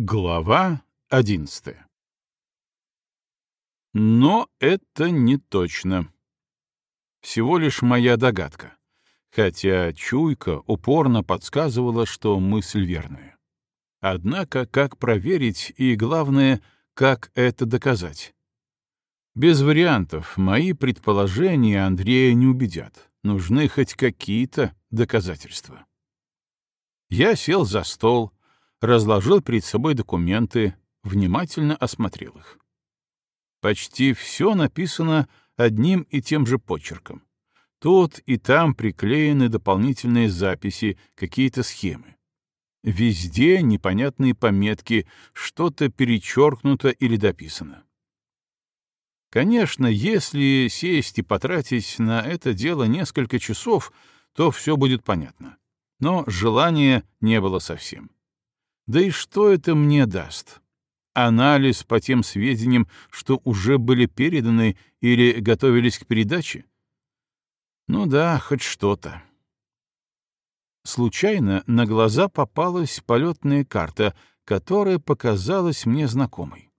Глава одиннадцатая Но это не точно. Всего лишь моя догадка, хотя чуйка упорно подсказывала, что мысль верная. Однако как проверить и, главное, как это доказать? Без вариантов мои предположения Андрея не убедят. Нужны хоть какие-то доказательства. Я сел за стол, разложил перед собой документы, внимательно осмотрел их. Почти все написано одним и тем же почерком. Тут и там приклеены дополнительные записи, какие-то схемы. Везде непонятные пометки, что-то перечеркнуто или дописано. Конечно, если сесть и потратить на это дело несколько часов, то все будет понятно. Но желания не было совсем. Да и что это мне даст? Анализ по тем сведениям, что уже были переданы или готовились к передаче? Ну да, хоть что-то. Случайно на глаза попалась полетная карта, которая показалась мне знакомой.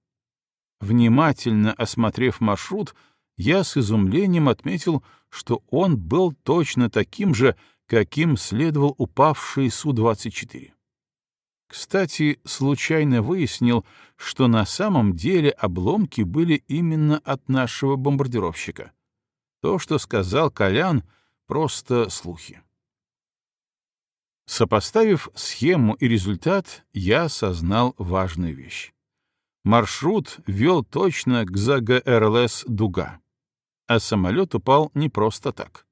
Внимательно осмотрев маршрут, я с изумлением отметил, что он был точно таким же, каким следовал упавший Су-24. Кстати, случайно выяснил, что на самом деле обломки были именно от нашего бомбардировщика. То, что сказал Колян, просто слухи. Сопоставив схему и результат, я осознал важную вещь. Маршрут вел точно к ЗГРЛС «Дуга». А самолет упал не просто так.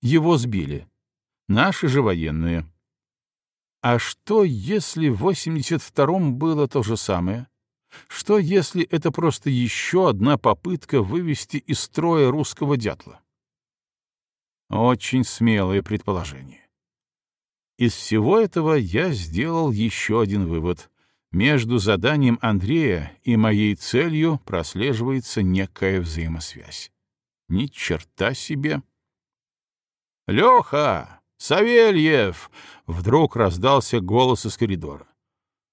Его сбили. Наши же военные — а что, если в 82-м было то же самое? Что, если это просто еще одна попытка вывести из строя русского дятла? Очень смелое предположение. Из всего этого я сделал еще один вывод. Между заданием Андрея и моей целью прослеживается некая взаимосвязь. Ни черта себе! «Леха!» «Савельев!» — вдруг раздался голос из коридора.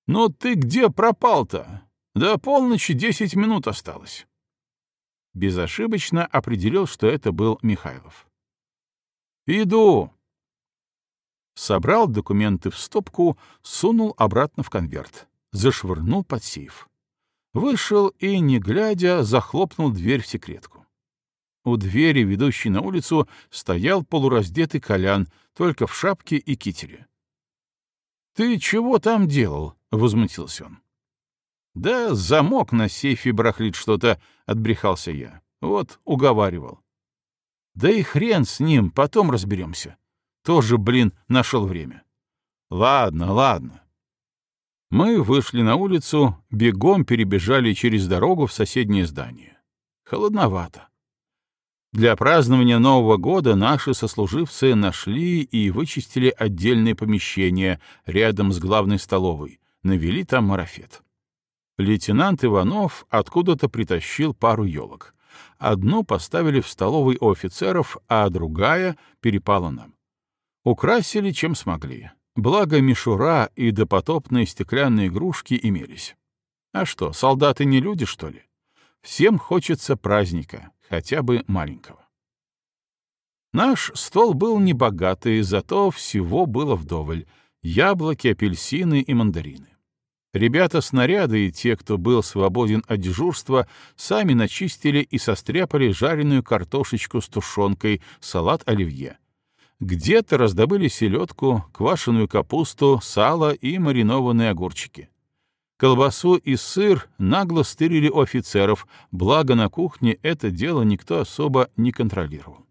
«Ну ты где пропал-то? До полночи десять минут осталось». Безошибочно определил, что это был Михайлов. «Иду!» Собрал документы в стопку, сунул обратно в конверт, зашвырнул под сейф. Вышел и, не глядя, захлопнул дверь в секретку. У двери, ведущей на улицу, стоял полураздетый Колян, только в шапке и китере. «Ты чего там делал?» — возмутился он. «Да замок на сейфе барахлит что-то», — отбрехался я. «Вот, уговаривал». «Да и хрен с ним, потом разберемся». Тоже, блин, нашел время. «Ладно, ладно». Мы вышли на улицу, бегом перебежали через дорогу в соседнее здание. Холодновато. Для празднования Нового года наши сослуживцы нашли и вычистили отдельное помещение рядом с главной столовой, навели там марафет. Лейтенант Иванов откуда-то притащил пару елок. Одну поставили в столовой у офицеров, а другая перепала нам. Украсили, чем смогли. Благо мишура и допотопные стеклянные игрушки имелись. А что, солдаты не люди, что ли? Всем хочется праздника, хотя бы маленького. Наш стол был небогатый, зато всего было вдоволь — яблоки, апельсины и мандарины. Ребята-снаряды и те, кто был свободен от дежурства, сами начистили и состряпали жареную картошечку с тушенкой, салат оливье. Где-то раздобыли селедку, квашеную капусту, сало и маринованные огурчики. Колбасу и сыр нагло стырили у офицеров, благо на кухне это дело никто особо не контролировал.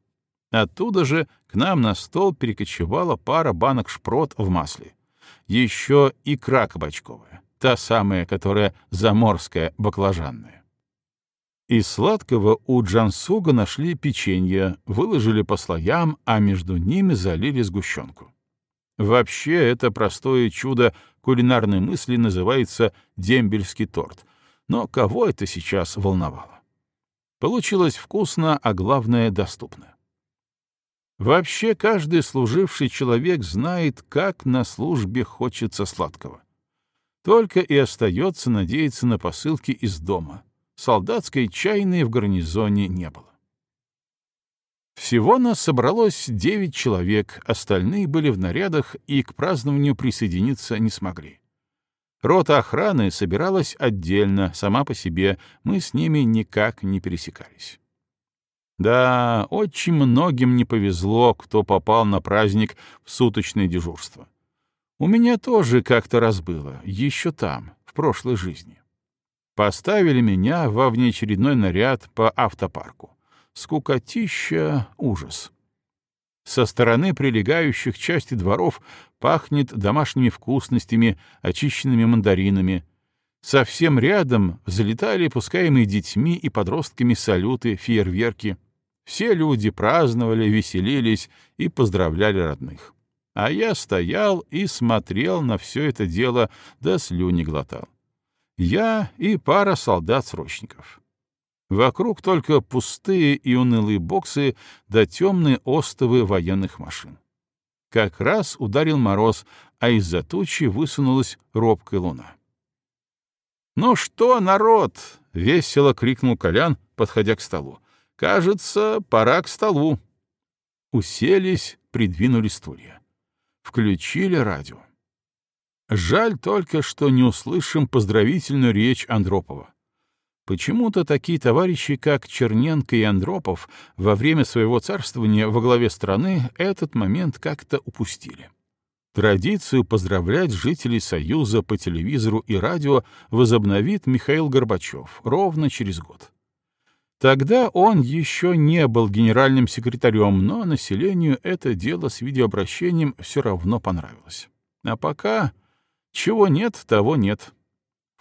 Оттуда же к нам на стол перекочевала пара банок шпрот в масле. Еще икра кабачковая, та самая, которая заморская, баклажанная. Из сладкого у Джансуга нашли печенье, выложили по слоям, а между ними залили сгущенку. Вообще, это простое чудо кулинарной мысли называется дембельский торт. Но кого это сейчас волновало? Получилось вкусно, а главное — доступно. Вообще, каждый служивший человек знает, как на службе хочется сладкого. Только и остается надеяться на посылки из дома. Солдатской чайной в гарнизоне не было. Всего нас собралось девять человек, остальные были в нарядах и к празднованию присоединиться не смогли. Рота охраны собиралась отдельно, сама по себе, мы с ними никак не пересекались. Да, очень многим не повезло, кто попал на праздник в суточное дежурство. У меня тоже как-то раз было, еще там, в прошлой жизни. Поставили меня во внеочередной наряд по автопарку. Скукотища — ужас. Со стороны прилегающих части дворов пахнет домашними вкусностями, очищенными мандаринами. Совсем рядом взлетали пускаемые детьми и подростками салюты, фейерверки. Все люди праздновали, веселились и поздравляли родных. А я стоял и смотрел на все это дело, да слюни глотал. Я и пара солдат-срочников. Вокруг только пустые и унылые боксы да темные остовы военных машин. Как раз ударил мороз, а из-за тучи высунулась робкая луна. «Ну что, народ!» — весело крикнул Колян, подходя к столу. «Кажется, пора к столу». Уселись, придвинули стулья. Включили радио. Жаль только, что не услышим поздравительную речь Андропова. Почему-то такие товарищи, как Черненко и Андропов, во время своего царствования во главе страны этот момент как-то упустили. Традицию поздравлять жителей Союза по телевизору и радио возобновит Михаил Горбачев ровно через год. Тогда он еще не был генеральным секретарем, но населению это дело с видеообращением все равно понравилось. А пока чего нет, того нет.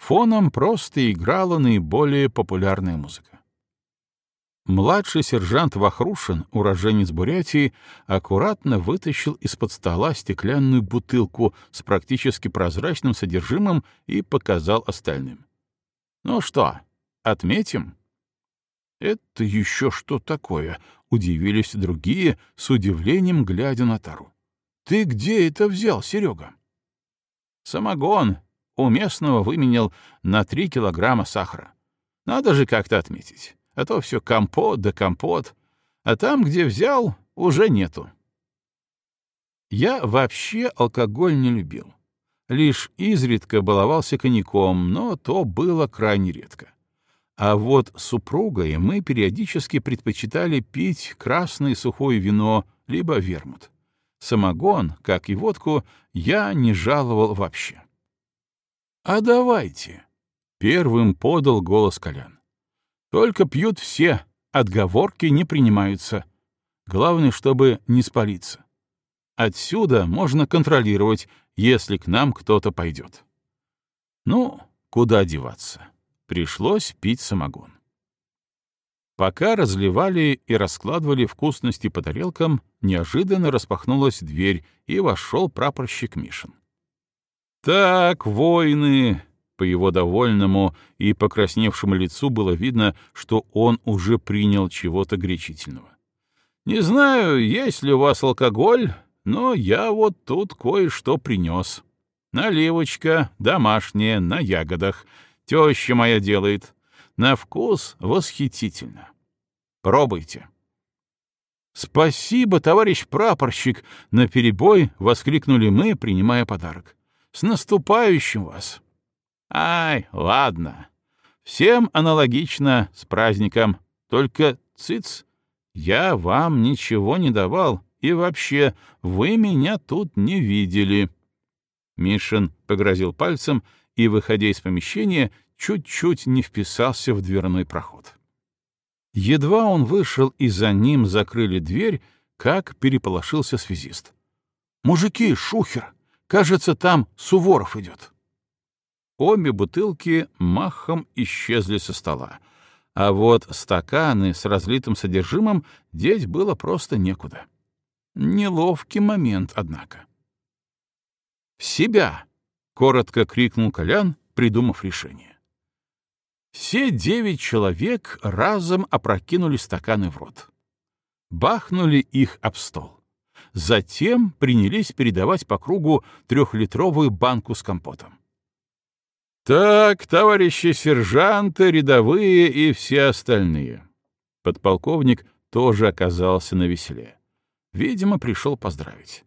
Фоном просто играла наиболее популярная музыка. Младший сержант Вахрушин, уроженец Бурятии, аккуратно вытащил из-под стола стеклянную бутылку с практически прозрачным содержимым и показал остальным. «Ну что, отметим?» «Это еще что такое?» — удивились другие, с удивлением глядя на Тару. «Ты где это взял, Серега?» «Самогон», у местного выменял на три килограмма сахара. Надо же как-то отметить, а то все компот да компот, а там, где взял, уже нету. Я вообще алкоголь не любил. Лишь изредка баловался коньяком, но то было крайне редко. А вот с супругой мы периодически предпочитали пить красное сухое вино, либо вермут. Самогон, как и водку, я не жаловал вообще. «А давайте!» — первым подал голос Колян. «Только пьют все, отговорки не принимаются. Главное, чтобы не спалиться. Отсюда можно контролировать, если к нам кто-то пойдет. Ну, куда деваться? Пришлось пить самогон. Пока разливали и раскладывали вкусности по тарелкам, неожиданно распахнулась дверь, и вошел прапорщик Мишин. «Так, воины!» По его довольному и покрасневшему лицу было видно, что он уже принял чего-то гречительного. «Не знаю, есть ли у вас алкоголь, но я вот тут кое-что принес. Наливочка домашняя, на ягодах. Теща моя делает. На вкус восхитительно. Пробуйте». «Спасибо, товарищ прапорщик!» — наперебой воскликнули мы, принимая подарок. С наступающим вас! Ай, ладно. Всем аналогично с праздником. Только, цыц, я вам ничего не давал, и вообще, вы меня тут не видели. Мишин погрозил пальцем и, выходя из помещения, чуть-чуть не вписался в дверной проход. Едва он вышел и за ним закрыли дверь, как переполошился связист. «Мужики, шухер! Кажется, там Суворов идет. Обе бутылки махом исчезли со стола, а вот стаканы с разлитым содержимым деть было просто некуда. Неловкий момент, однако. «В себя!» — коротко крикнул Колян, придумав решение. Все девять человек разом опрокинули стаканы в рот. Бахнули их об стол. Затем принялись передавать по кругу трехлитровую банку с компотом. Так, товарищи сержанты, рядовые и все остальные. Подполковник тоже оказался на веселе. Видимо, пришел поздравить.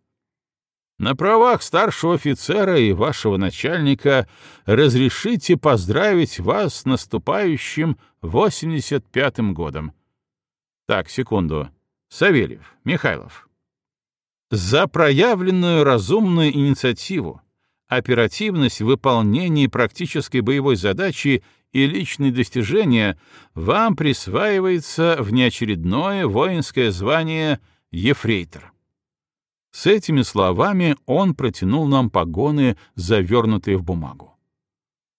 На правах старшего офицера и вашего начальника разрешите поздравить вас с наступающим 85-м годом. Так, секунду. Савельев, Михайлов. За проявленную разумную инициативу, оперативность в выполнении практической боевой задачи и личные достижения вам присваивается внеочередное воинское звание «Ефрейтор». С этими словами он протянул нам погоны, завернутые в бумагу.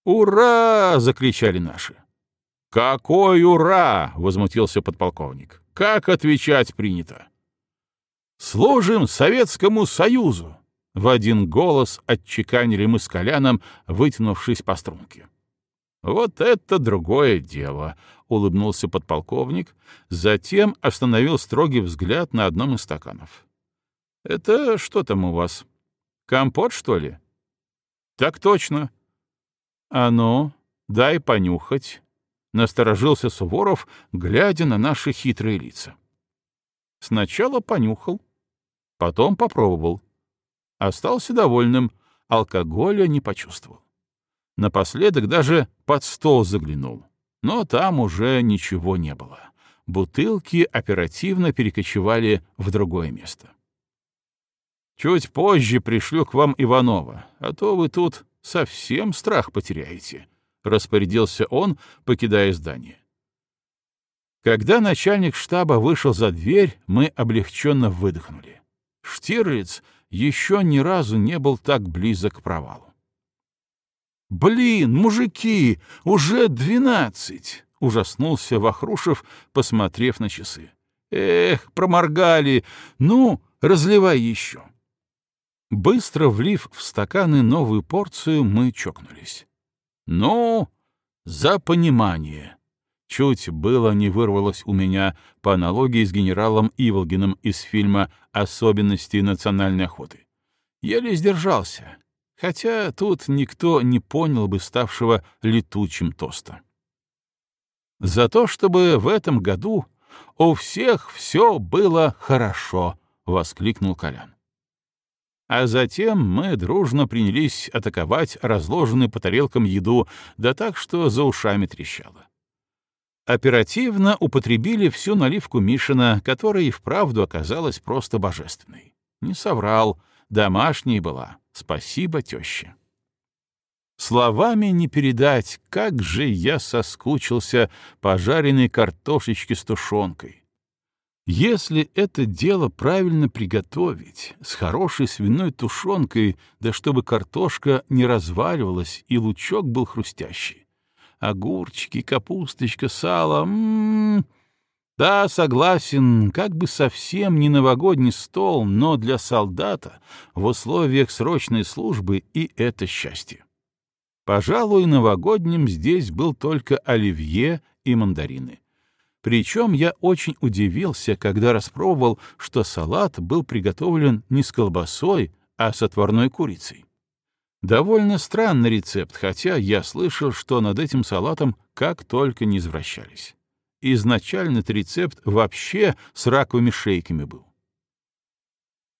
«Ура!» — закричали наши. «Какой ура!» — возмутился подполковник. «Как отвечать принято?» «Служим Советскому Союзу!» — в один голос отчеканили мы с Коляном, вытянувшись по струнке. «Вот это другое дело!» — улыбнулся подполковник, затем остановил строгий взгляд на одном из стаканов. «Это что там у вас? Компот, что ли?» «Так точно». «А ну, дай понюхать», — насторожился Суворов, глядя на наши хитрые лица. Сначала понюхал, потом попробовал. Остался довольным, алкоголя не почувствовал. Напоследок даже под стол заглянул, но там уже ничего не было. Бутылки оперативно перекочевали в другое место. Чуть позже пришлю к вам Иванова, а то вы тут совсем страх потеряете», — распорядился он, покидая здание. Когда начальник штаба вышел за дверь, мы облегченно выдохнули. Штирлиц еще ни разу не был так близок к провалу. «Блин, мужики, уже двенадцать!» — ужаснулся Вахрушев, посмотрев на часы. «Эх, проморгали! Ну, разливай еще!» Быстро влив в стаканы новую порцию, мы чокнулись. «Ну, за понимание!» Чуть было не вырвалось у меня по аналогии с генералом Иволгиным из фильма «Особенности национальной охоты». Еле сдержался, хотя тут никто не понял бы ставшего летучим тоста. За то, чтобы в этом году у всех все было хорошо, — воскликнул Колян. А затем мы дружно принялись атаковать разложенную по тарелкам еду, да так, что за ушами трещало. Оперативно употребили всю наливку Мишина, которая и вправду оказалась просто божественной. Не соврал, домашней была. Спасибо, теща. Словами не передать, как же я соскучился по жареной картошечке с тушенкой, если это дело правильно приготовить, с хорошей свиной тушенкой, да чтобы картошка не разваливалась и лучок был хрустящий. Огурчики, капусточка, сало. М -м -м. Да, согласен, как бы совсем не новогодний стол, но для солдата в условиях срочной службы и это счастье. Пожалуй, новогодним здесь был только оливье и мандарины. Причем я очень удивился, когда распробовал, что салат был приготовлен не с колбасой, а с отварной курицей. Довольно странный рецепт, хотя я слышал, что над этим салатом как только не извращались. Изначально этот рецепт вообще с раковыми шейками был.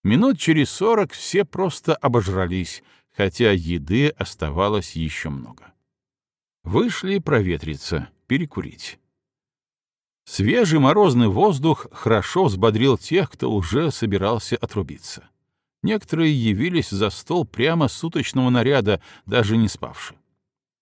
Минут через сорок все просто обожрались, хотя еды оставалось еще много. Вышли проветриться, перекурить. Свежий морозный воздух хорошо взбодрил тех, кто уже собирался отрубиться. Некоторые явились за стол прямо суточного наряда, даже не спавши.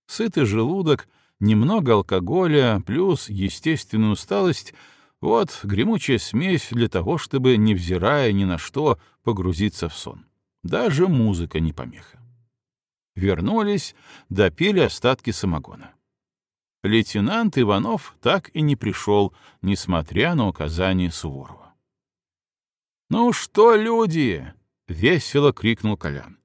Сытый желудок, немного алкоголя, плюс естественная усталость — вот гремучая смесь для того, чтобы, невзирая ни на что, погрузиться в сон. Даже музыка не помеха. Вернулись, допили остатки самогона лейтенант Иванов так и не пришел, несмотря на указания Суворова. «Ну что, люди!» — весело крикнул Колян.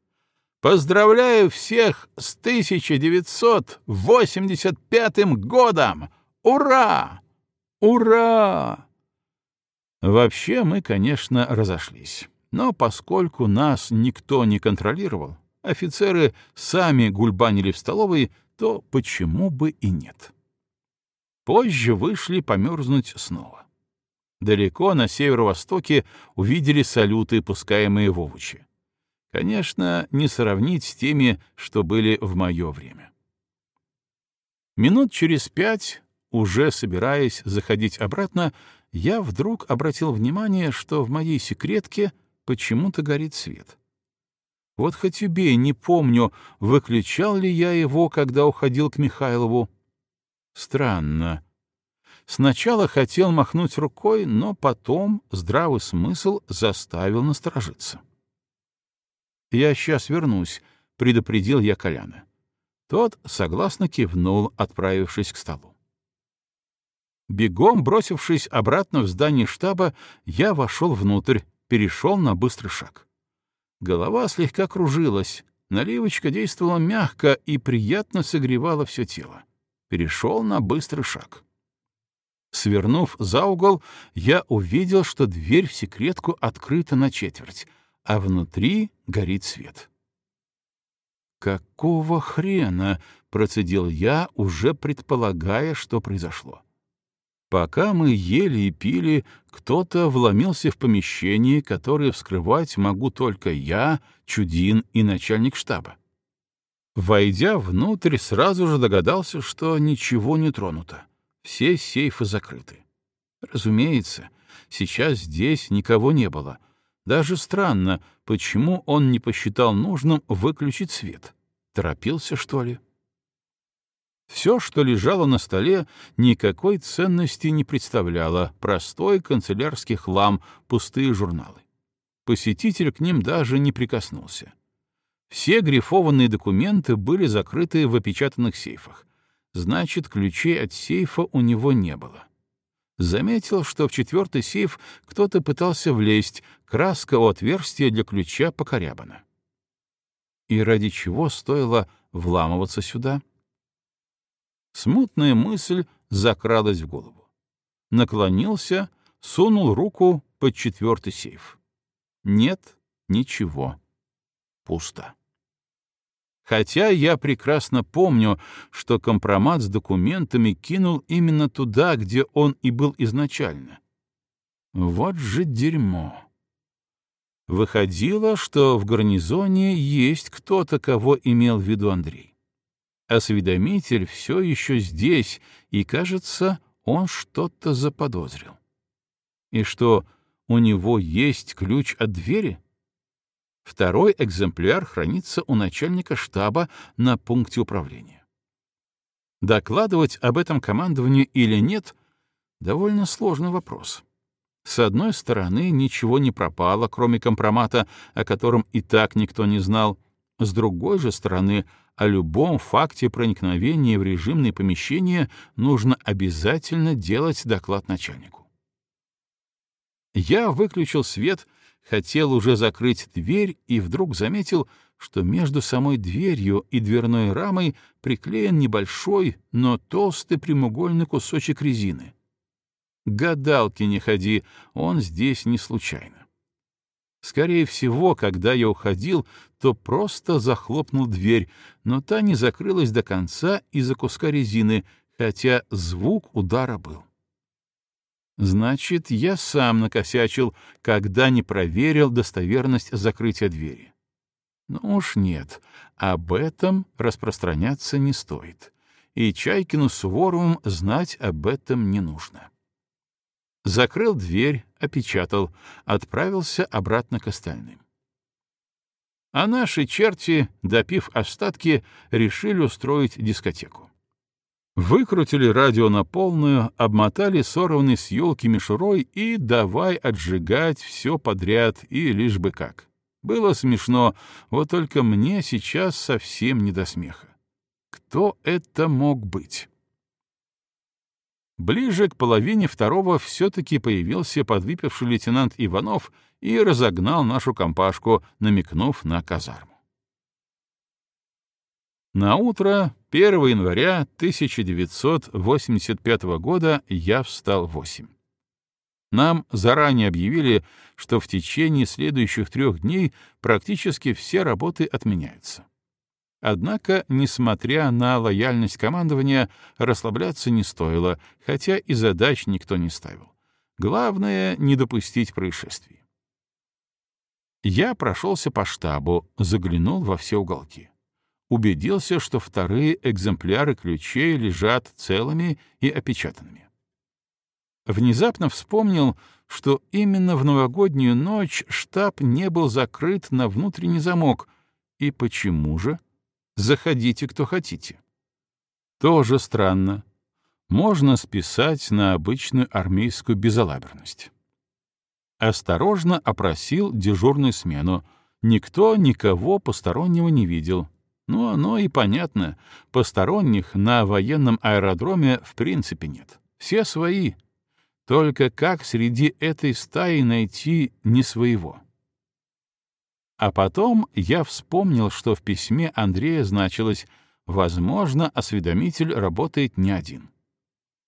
«Поздравляю всех с 1985 годом! Ура! Ура!» Вообще мы, конечно, разошлись. Но поскольку нас никто не контролировал, офицеры сами гульбанили в столовой, то почему бы и нет? Позже вышли померзнуть снова. Далеко на северо-востоке увидели салюты, пускаемые в овощи. Конечно, не сравнить с теми, что были в мое время. Минут через пять, уже собираясь заходить обратно, я вдруг обратил внимание, что в моей секретке почему-то горит свет. Вот хоть убей, не помню, выключал ли я его, когда уходил к Михайлову. Странно. Сначала хотел махнуть рукой, но потом здравый смысл заставил насторожиться. «Я сейчас вернусь», — предупредил я Коляна. Тот согласно кивнул, отправившись к столу. Бегом бросившись обратно в здание штаба, я вошел внутрь, перешел на быстрый шаг. Голова слегка кружилась, наливочка действовала мягко и приятно согревала все тело. Перешел на быстрый шаг. Свернув за угол, я увидел, что дверь в секретку открыта на четверть, а внутри горит свет. «Какого хрена?» — процедил я, уже предполагая, что произошло. Пока мы ели и пили, кто-то вломился в помещение, которое вскрывать могу только я, Чудин и начальник штаба. Войдя внутрь, сразу же догадался, что ничего не тронуто. Все сейфы закрыты. Разумеется, сейчас здесь никого не было. Даже странно, почему он не посчитал нужным выключить свет. Торопился, что ли? Все, что лежало на столе, никакой ценности не представляло, простой канцелярский хлам, пустые журналы. Посетитель к ним даже не прикоснулся. Все грифованные документы были закрыты в опечатанных сейфах. Значит, ключей от сейфа у него не было. Заметил, что в четвертый сейф кто-то пытался влезть, краска у отверстия для ключа покорябана. И ради чего стоило вламываться сюда? Смутная мысль закралась в голову. Наклонился, сунул руку под четвертый сейф. Нет, ничего. Пусто. Хотя я прекрасно помню, что компромат с документами кинул именно туда, где он и был изначально. Вот же дерьмо. Выходило, что в гарнизоне есть кто-то, кого имел в виду Андрей. Осведомитель все еще здесь, и, кажется, он что-то заподозрил. И что, у него есть ключ от двери? Второй экземпляр хранится у начальника штаба на пункте управления. Докладывать об этом командованию или нет — довольно сложный вопрос. С одной стороны, ничего не пропало, кроме компромата, о котором и так никто не знал. С другой же стороны, о любом факте проникновения в режимные помещения нужно обязательно делать доклад начальнику. Я выключил свет, хотел уже закрыть дверь и вдруг заметил, что между самой дверью и дверной рамой приклеен небольшой, но толстый прямоугольный кусочек резины. Гадалки не ходи, он здесь не случайно. Скорее всего, когда я уходил, то просто захлопнул дверь, но та не закрылась до конца из-за куска резины, хотя звук удара был. Значит, я сам накосячил, когда не проверил достоверность закрытия двери. Ну уж нет, об этом распространяться не стоит. И Чайкину с Воровым знать об этом не нужно. Закрыл дверь, опечатал, отправился обратно к остальным. А наши черти, допив остатки, решили устроить дискотеку. Выкрутили радио на полную, обмотали сорванный с елки мишурой и давай отжигать все подряд и лишь бы как. Было смешно, вот только мне сейчас совсем не до смеха. Кто это мог быть? Ближе к половине второго все-таки появился подвыпивший лейтенант Иванов и разогнал нашу компашку, намекнув на казарму. На утро 1 января 1985 года я встал в восемь. Нам заранее объявили, что в течение следующих трех дней практически все работы отменяются. Однако, несмотря на лояльность командования, расслабляться не стоило, хотя и задач никто не ставил. Главное — не допустить происшествий. Я прошелся по штабу, заглянул во все уголки. Убедился, что вторые экземпляры ключей лежат целыми и опечатанными. Внезапно вспомнил, что именно в новогоднюю ночь штаб не был закрыт на внутренний замок. И почему же? Заходите, кто хотите. Тоже странно. Можно списать на обычную армейскую безалаберность. Осторожно опросил дежурную смену. Никто никого постороннего не видел. Ну, оно и понятно. Посторонних на военном аэродроме в принципе нет. Все свои. Только как среди этой стаи найти не своего? А потом я вспомнил, что в письме Андрея значилось «Возможно, осведомитель работает не один».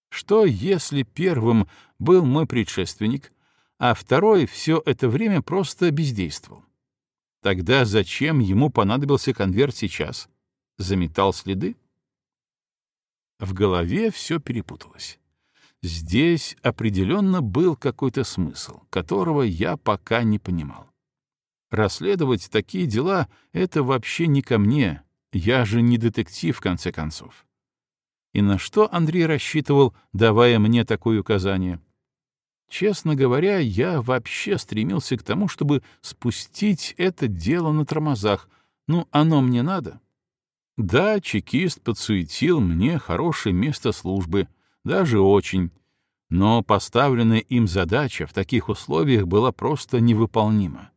Что, если первым был мой предшественник, а второй все это время просто бездействовал? Тогда зачем ему понадобился конверт сейчас? Заметал следы? В голове все перепуталось. Здесь определенно был какой-то смысл, которого я пока не понимал. Расследовать такие дела — это вообще не ко мне. Я же не детектив, в конце концов. И на что Андрей рассчитывал, давая мне такое указание? Честно говоря, я вообще стремился к тому, чтобы спустить это дело на тормозах. Ну, оно мне надо. Да, чекист подсуетил мне хорошее место службы, даже очень. Но поставленная им задача в таких условиях была просто невыполнима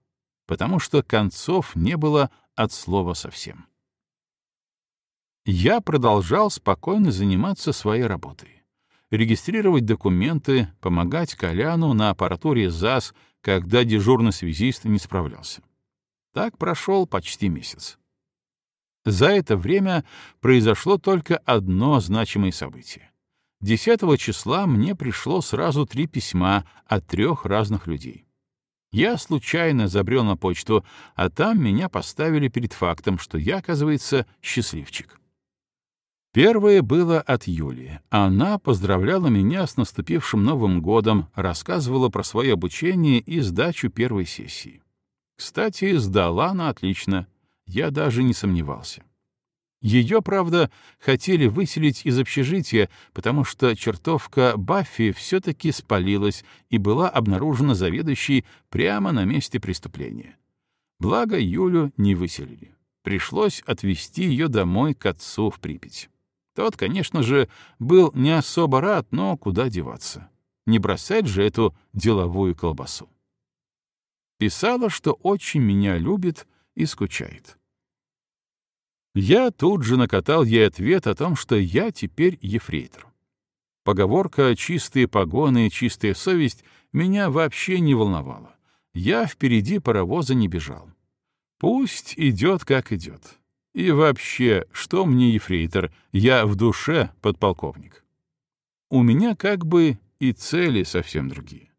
потому что концов не было от слова совсем. Я продолжал спокойно заниматься своей работой. Регистрировать документы, помогать Коляну на аппаратуре ЗАС, когда дежурный связист не справлялся. Так прошел почти месяц. За это время произошло только одно значимое событие. 10 числа мне пришло сразу три письма от трех разных людей. Я случайно забрел на почту, а там меня поставили перед фактом, что я, оказывается, счастливчик. Первое было от Юлии. Она поздравляла меня с наступившим Новым годом, рассказывала про свое обучение и сдачу первой сессии. Кстати, сдала она отлично. Я даже не сомневался. Ее, правда, хотели выселить из общежития, потому что чертовка Баффи все-таки спалилась и была обнаружена заведующей прямо на месте преступления. Благо, Юлю не выселили. Пришлось отвезти ее домой к отцу в Припять. Тот, конечно же, был не особо рад, но куда деваться. Не бросать же эту деловую колбасу. Писала, что очень меня любит и скучает. Я тут же накатал ей ответ о том, что я теперь ефрейтор. Поговорка «чистые погоны, чистая совесть» меня вообще не волновала. Я впереди паровоза не бежал. Пусть идет, как идет. И вообще, что мне ефрейтор, я в душе подполковник. У меня как бы и цели совсем другие.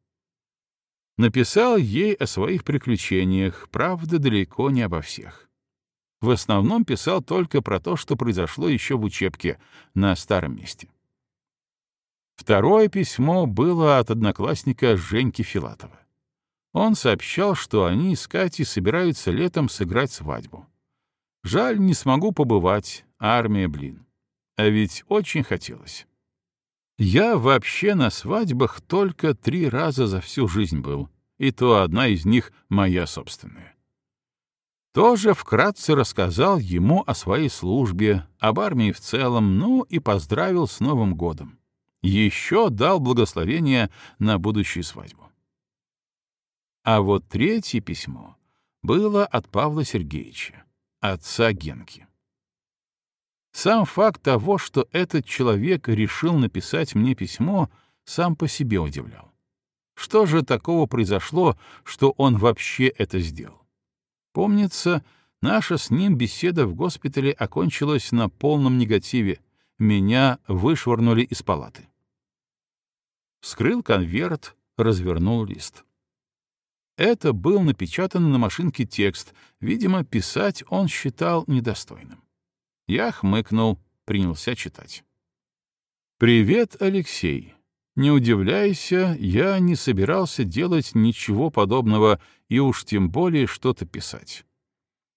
Написал ей о своих приключениях, правда, далеко не обо всех в основном писал только про то, что произошло еще в учебке на старом месте. Второе письмо было от одноклассника Женьки Филатова. Он сообщал, что они с Катей собираются летом сыграть свадьбу. Жаль, не смогу побывать, армия, блин. А ведь очень хотелось. Я вообще на свадьбах только три раза за всю жизнь был, и то одна из них моя собственная тоже вкратце рассказал ему о своей службе, об армии в целом, ну и поздравил с Новым годом. Еще дал благословение на будущую свадьбу. А вот третье письмо было от Павла Сергеевича, отца Генки. Сам факт того, что этот человек решил написать мне письмо, сам по себе удивлял. Что же такого произошло, что он вообще это сделал? Помнится, наша с ним беседа в госпитале окончилась на полном негативе. Меня вышвырнули из палаты. Вскрыл конверт, развернул лист. Это был напечатанный на машинке текст, видимо, писать он считал недостойным. Я хмыкнул, принялся читать. «Привет, Алексей. Не удивляйся, я не собирался делать ничего подобного и уж тем более что-то писать.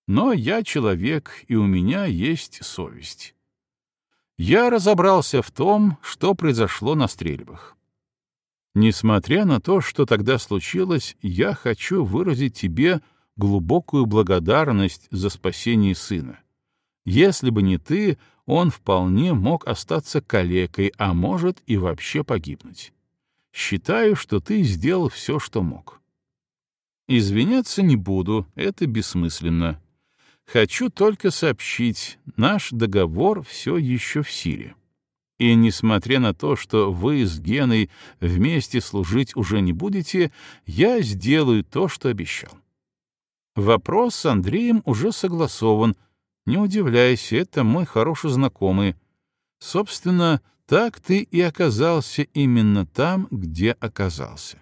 Но я человек, и у меня есть совесть. Я разобрался в том, что произошло на стрельбах. Несмотря на то, что тогда случилось, я хочу выразить тебе глубокую благодарность за спасение сына. Если бы не ты, он вполне мог остаться калекой, а может и вообще погибнуть. Считаю, что ты сделал все, что мог. Извиняться не буду, это бессмысленно. Хочу только сообщить, наш договор все еще в силе. И несмотря на то, что вы с Геной вместе служить уже не будете, я сделаю то, что обещал. Вопрос с Андреем уже согласован — не удивляйся, это мой хороший знакомый. Собственно, так ты и оказался именно там, где оказался.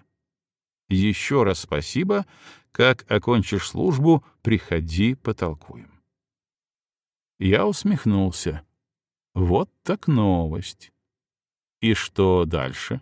Еще раз спасибо. Как окончишь службу, приходи, потолкуем. Я усмехнулся. Вот так новость. И что дальше?